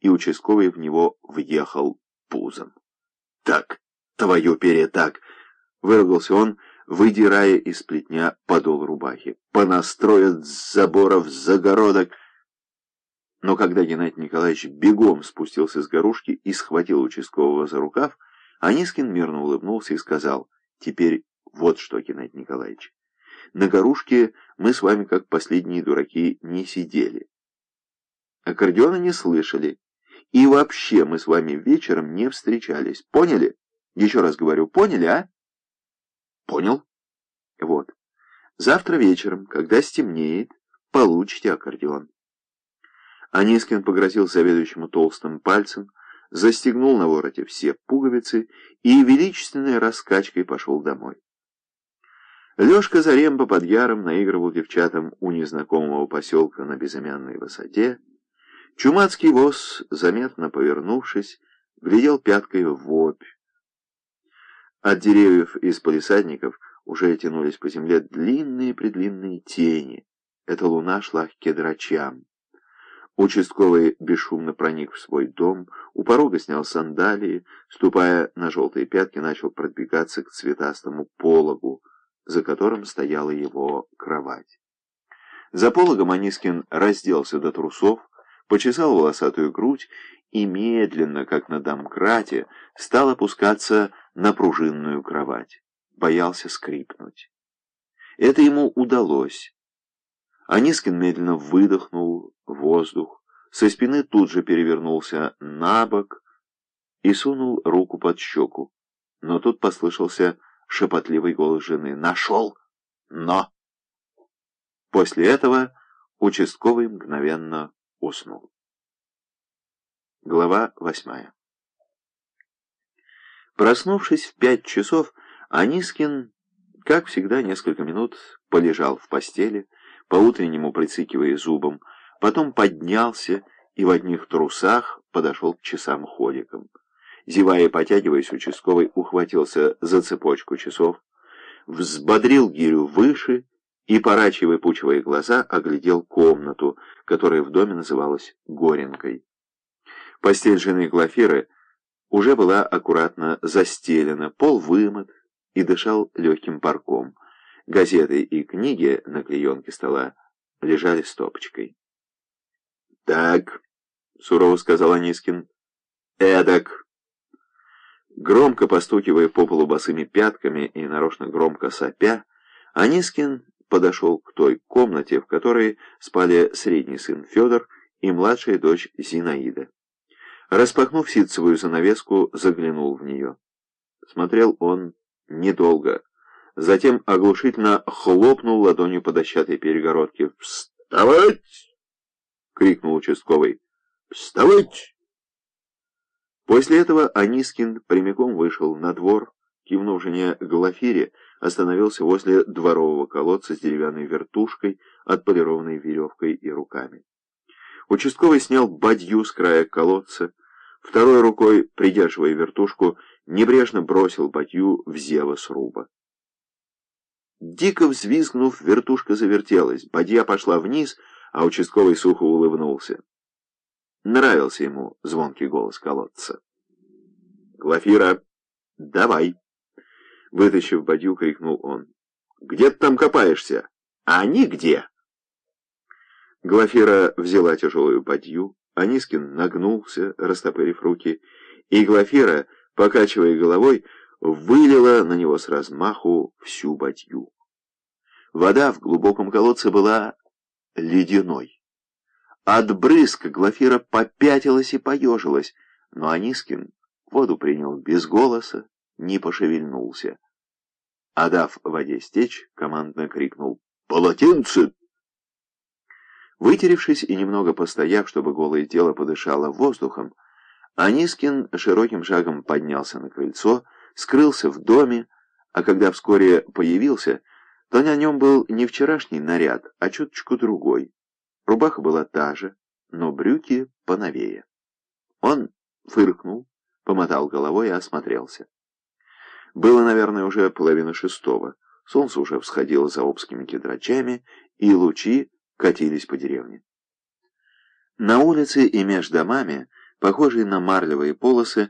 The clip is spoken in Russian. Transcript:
и участковый в него въехал пузом. «Так, твою перетак!» — выругался он, выдирая из плетня подол рубахи. «Понастроят с заборов загородок!» Но когда Геннадий Николаевич бегом спустился с горушки и схватил участкового за рукав, Анискин мирно улыбнулся и сказал, «Теперь вот что, Геннадий Николаевич, на горушке мы с вами, как последние дураки, не сидели. Аккордеона не слышали. И вообще мы с вами вечером не встречались. Поняли? Еще раз говорю, поняли, а? Понял. Вот. Завтра вечером, когда стемнеет, получите аккордеон. Анискин погрозил заведующему толстым пальцем, застегнул на вороте все пуговицы и величественной раскачкой пошел домой. Лешка Заремба под яром наигрывал девчатам у незнакомого поселка на безымянной высоте. Чумацкий воз, заметно повернувшись, глядел пяткой в обь. От деревьев из полисадников уже тянулись по земле длинные-предлинные тени. Эта луна шла к кедрачам. Участковый бесшумно проник в свой дом, у порога снял сандалии, ступая на желтые пятки, начал продвигаться к цветастому пологу, за которым стояла его кровать. За пологом Анискин разделся до трусов, почесал волосатую грудь и медленно, как на домкрате, стал опускаться на пружинную кровать. Боялся скрипнуть. Это ему удалось. Анискин медленно выдохнул воздух, со спины тут же перевернулся на бок и сунул руку под щеку. Но тут послышался шепотливый голос жены. «Нашел! Но!» После этого участковый мгновенно уснул. Глава восьмая Проснувшись в пять часов, Анискин, как всегда, несколько минут полежал в постели, по-утреннему прицикивая зубом, потом поднялся и в одних трусах подошел к часам-ходикам. Зевая и потягиваясь, участковый ухватился за цепочку часов, взбодрил гирю выше и, порачивая выпучивая глаза, оглядел комнату, которая в доме называлась Горенкой. Постель жены Глафиры уже была аккуратно застелена, пол вымыт и дышал легким парком. Газеты и книги на клеенке стола лежали стопочкой. «Так», — сурово сказал Анискин, — «эдак». Громко постукивая по полу босыми пятками и нарочно громко сопя, Анискин подошел к той комнате, в которой спали средний сын Федор и младшая дочь Зинаида. Распахнув ситцевую занавеску, заглянул в нее. Смотрел он недолго. Затем оглушительно хлопнул ладонью по дощатой перегородке. «Вставать!» — крикнул участковый. «Вставать!» После этого Анискин прямиком вышел на двор, кивнув жене Глафире, остановился возле дворового колодца с деревянной вертушкой, отполированной веревкой и руками. Участковый снял бадью с края колодца, второй рукой, придерживая вертушку, небрежно бросил бадью в зево сруба. Дико взвизгнув, вертушка завертелась, бадья пошла вниз, а участковый сухо улыбнулся. Нравился ему звонкий голос колодца. «Глафира, давай!» Вытащив бадью, крикнул он. «Где ты там копаешься? А они где?» Глафира взяла тяжелую бадью, Анискин нагнулся, растопырив руки, и Глафира, покачивая головой, вылила на него с размаху всю бадью. Вода в глубоком колодце была ледяной. От брызг Глафира попятилась и поежилась, но Анискин воду принял без голоса, не пошевельнулся. А дав воде стечь, командно крикнул «Полотенце!». Вытеревшись и немного постояв, чтобы голое тело подышало воздухом, Анискин широким шагом поднялся на крыльцо, скрылся в доме, а когда вскоре появился, то на нем был не вчерашний наряд, а чуточку другой. Рубаха была та же, но брюки поновее. Он фыркнул, помотал головой и осмотрелся. Было, наверное, уже половина шестого. Солнце уже всходило за обскими кедрачами, и лучи катились по деревне. На улице и между домами похожий на марлевые полосы,